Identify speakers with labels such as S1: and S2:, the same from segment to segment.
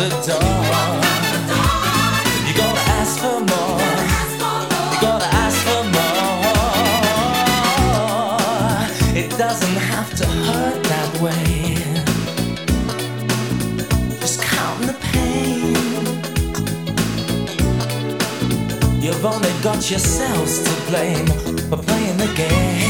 S1: the door, you gotta ask for more. You gotta ask for more. It doesn't have to hurt that way. Just count the pain. You've only got yourselves to blame for playing the game.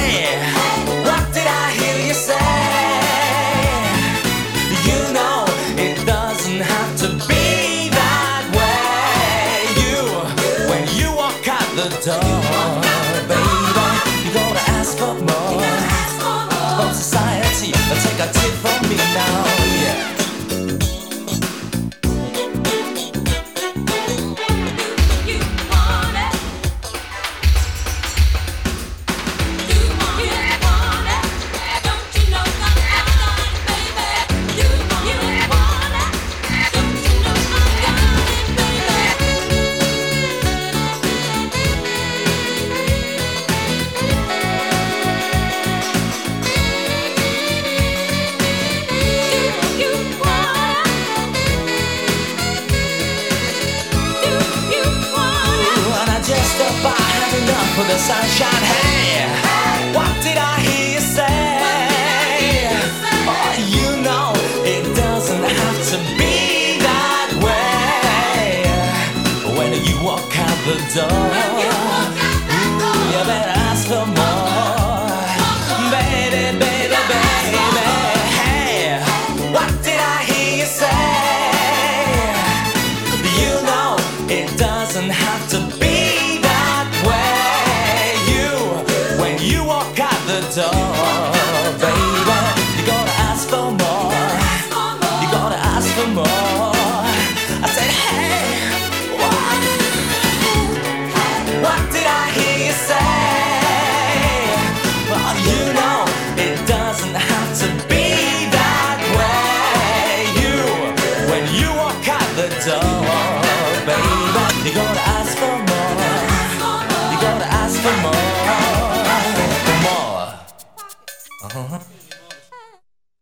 S1: society. Take of the sunshine. Hey, what did I hear you say? Oh, you know it doesn't have to be that way. When you walk out the door, door,